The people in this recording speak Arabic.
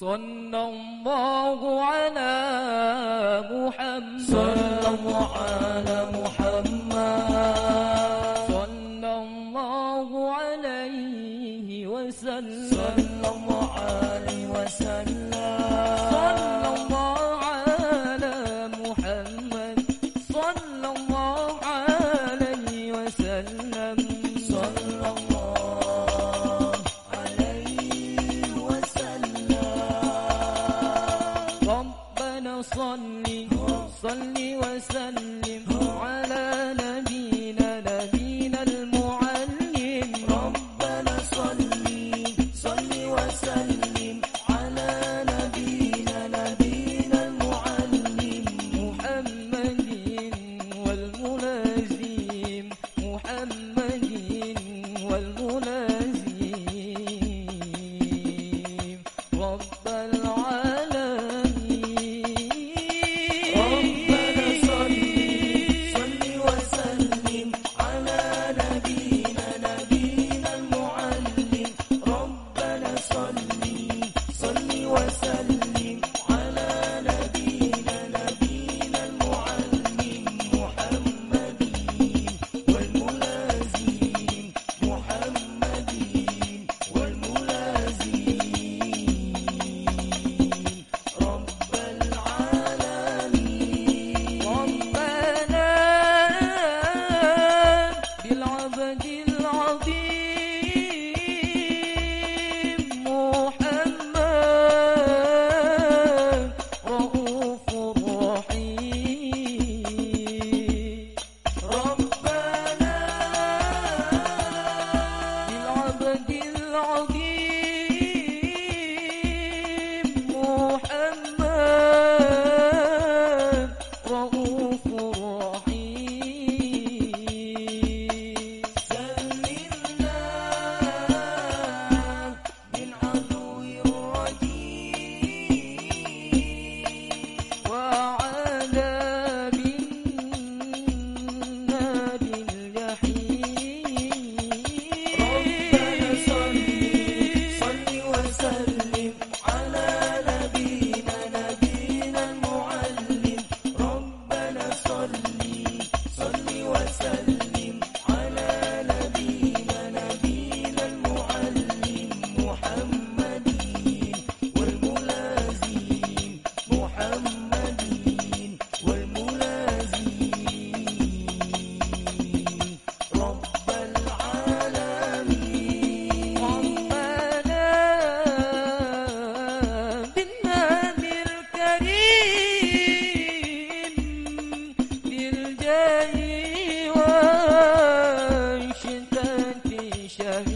صلى الله على محمد. صلى الله على محمد ربنا صل صل وسلم على نبينا نبينا المعلم. ربنا صل صل وسلم على نبينا نبينا المعلم. محمد والملازم محمد والملازم ربنا 别一为心甘情愿